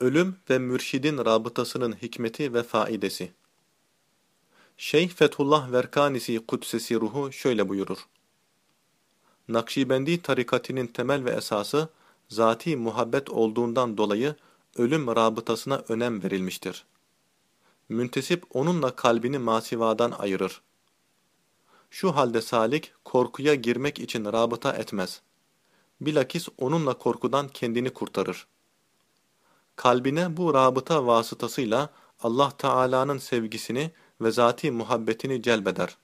Ölüm ve mürşidin rabıtasının hikmeti ve faidesi. Şeyh Fethullah Verkanisi Kudsesi Ruhu şöyle buyurur. Nakşibendi tarikatinin temel ve esası, zati muhabbet olduğundan dolayı ölüm rabıtasına önem verilmiştir. Müntesip onunla kalbini masivadan ayırır. Şu halde salik korkuya girmek için rabıta etmez. Bilakis onunla korkudan kendini kurtarır. Kalbine bu rabıta vasıtasıyla Allah Teala'nın sevgisini ve zati muhabbetini celbeder.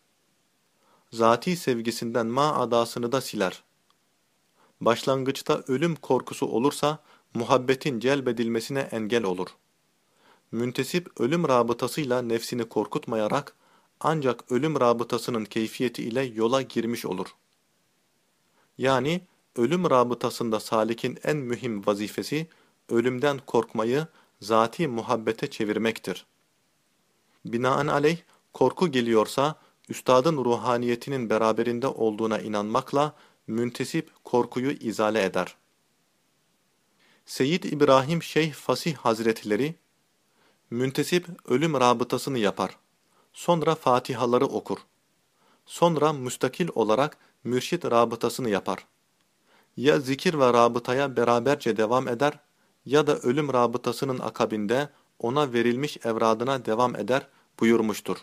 Zati sevgisinden ma adasını da siler. Başlangıçta ölüm korkusu olursa muhabbetin celbedilmesine engel olur. Müntesip ölüm rabıtasıyla nefsini korkutmayarak ancak ölüm rabıtasının keyfiyeti ile yola girmiş olur. Yani ölüm rabıtasında salikin en mühim vazifesi ölümden korkmayı zati muhabbete çevirmektir. Binaenaleyh korku geliyorsa üstadın ruhaniyetinin beraberinde olduğuna inanmakla müntesip korkuyu izale eder. Seyyid İbrahim Şeyh Fasih Hazretleri, müntesip ölüm rabıtasını yapar. Sonra fatihaları okur. Sonra müstakil olarak mürşit rabıtasını yapar. Ya zikir ve rabıtaya beraberce devam eder ya da ölüm rabıtasının akabinde ona verilmiş evradına devam eder buyurmuştur.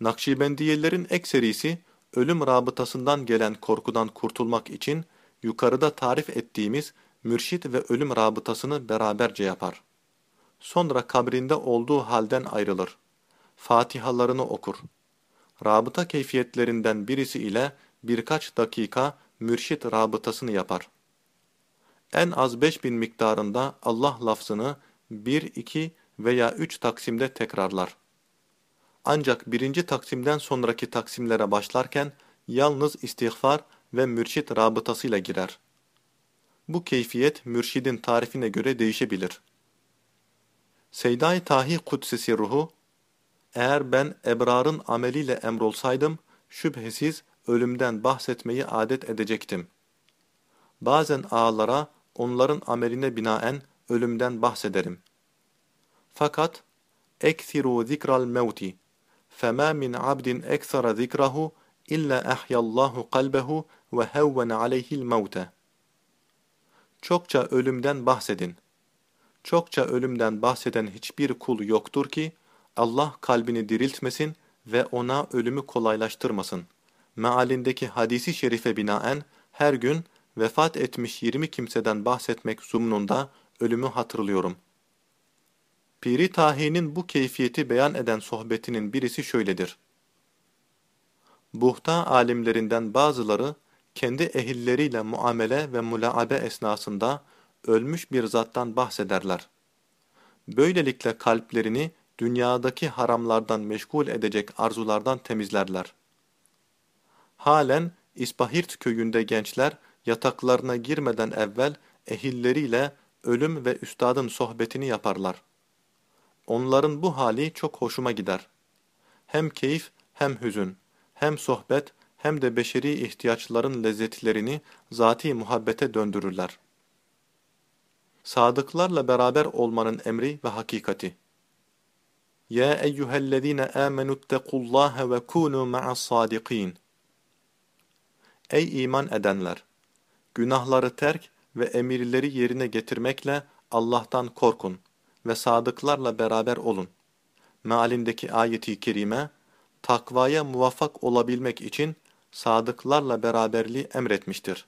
Nakşibendiyelerin ekserisi ölüm rabıtasından gelen korkudan kurtulmak için yukarıda tarif ettiğimiz mürşit ve ölüm rabıtasını beraberce yapar. Sonra kabrinde olduğu halden ayrılır. Fatihalarını okur. Rabıta keyfiyetlerinden birisi ile birkaç dakika mürşit rabıtasını yapar. En az 5000 miktarında Allah lafzını 1, 2 veya 3 taksimde tekrarlar. Ancak birinci taksimden sonraki taksimlere başlarken yalnız istiğfar ve mürşit rabıtasıyla girer. Bu keyfiyet mürşidin tarifine göre değişebilir. Seyda-i Tahi Kudsesi ruhu, eğer ben ebrarın ameliyle emrolsaydım, şüphesiz ölümden bahsetmeyi adet edecektim. Bazen ağalara, onların ameline binaen ölümden bahsederim. Fakat, اَكْثِرُوا ذِكْرَ الْمَوْتِ فَمَا مِنْ عَبْدٍ اَكْثَرَ ذِكْرَهُ اِلَّا اَحْيَ اللّٰهُ قَلْبَهُ وَهَوَّنَ عَلَيْهِ الْمَوْتَ Çokça ölümden bahsedin. Çokça ölümden bahseden hiçbir kul yoktur ki, Allah kalbini diriltmesin ve ona ölümü kolaylaştırmasın. Mealindeki hadisi şerife binaen her gün vefat etmiş 20 kimseden bahsetmek zumnunda ölümü hatırlıyorum. Piri Tahi'nin bu keyfiyeti beyan eden sohbetinin birisi şöyledir. Buhta alimlerinden bazıları kendi ehilleriyle muamele ve mulaabe esnasında ölmüş bir zattan bahsederler. Böylelikle kalplerini dünyadaki haramlardan meşgul edecek arzulardan temizlerler. Halen İspahirt köyünde gençler yataklarına girmeden evvel ehilleriyle ölüm ve üstadın sohbetini yaparlar. Onların bu hali çok hoşuma gider. Hem keyif hem hüzün, hem sohbet hem de beşeri ihtiyaçların lezzetlerini zati muhabbete döndürürler. Sadıklarla beraber olmanın emri ve hakikati. Ya eyyühellezine amenu ittekullaha ve kunu ma'as sadikin. Ey iman edenler! Günahları terk ve emirleri yerine getirmekle Allah'tan korkun ve sadıklarla beraber olun. Mealindeki ayeti kerime, takvaya muvaffak olabilmek için sadıklarla beraberliği emretmiştir.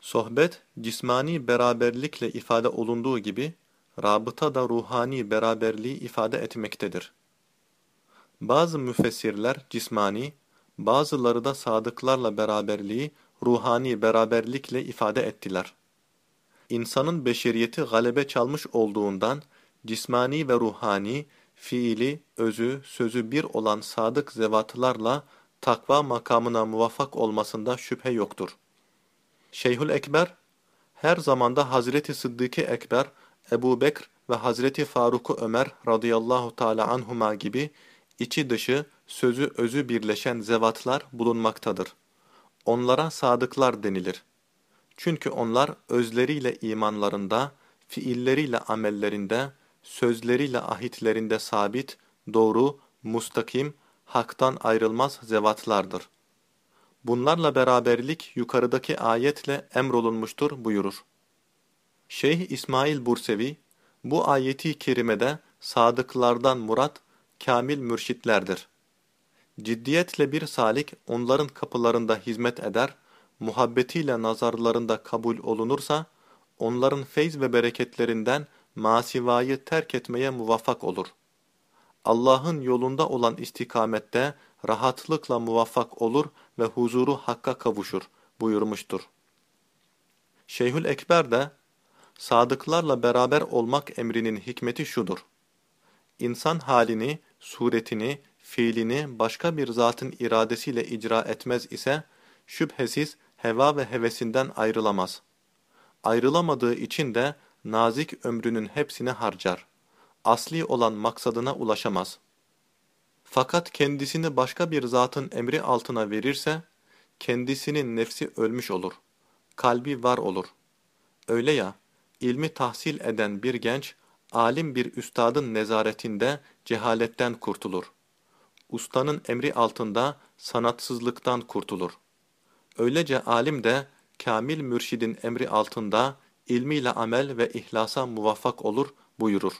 Sohbet, cismani beraberlikle ifade olunduğu gibi, rabıta da ruhani beraberliği ifade etmektedir. Bazı müfessirler cismani, bazıları da sadıklarla beraberliği ruhani beraberlikle ifade ettiler. İnsanın beşeriyeti galebe çalmış olduğundan, cismani ve ruhani, fiili, özü, sözü bir olan sadık zevatlarla takva makamına muvaffak olmasında şüphe yoktur. Şeyhül Ekber, her zamanda Hazreti Sıddık-ı Ekber, Ebu Bekr ve Hazreti Faruk Ömer radıyallahu teala anhuma gibi içi dışı, sözü özü birleşen zevatlar bulunmaktadır. Onlara sadıklar denilir. Çünkü onlar özleriyle imanlarında, fiilleriyle amellerinde, sözleriyle ahitlerinde sabit, doğru, mustakim, haktan ayrılmaz zevatlardır. Bunlarla beraberlik yukarıdaki ayetle emrolunmuştur buyurur. Şeyh İsmail Bursevi, bu ayeti kerimede sadıklardan murat, kamil mürşitlerdir. Ciddiyetle bir salik onların kapılarında hizmet eder, muhabbetiyle nazarlarında kabul olunursa, onların feyz ve bereketlerinden masivayı terk etmeye muvaffak olur. Allah'ın yolunda olan istikamette rahatlıkla muvaffak olur ve huzuru hakka kavuşur buyurmuştur. Şeyhül Ekber de, sadıklarla beraber olmak emrinin hikmeti şudur. İnsan halini, suretini, fiilini başka bir zatın iradesiyle icra etmez ise, şüphesiz heva ve hevesinden ayrılamaz. Ayrılamadığı için de nazik ömrünün hepsini harcar. Asli olan maksadına ulaşamaz. Fakat kendisini başka bir zatın emri altına verirse, kendisinin nefsi ölmüş olur. Kalbi var olur. Öyle ya, ilmi tahsil eden bir genç, alim bir üstadın nezaretinde cehaletten kurtulur. Ustanın emri altında sanatsızlıktan kurtulur. Öylece alim de kamil mürşidin emri altında ilmiyle amel ve ihlasa muvaffak olur buyurur.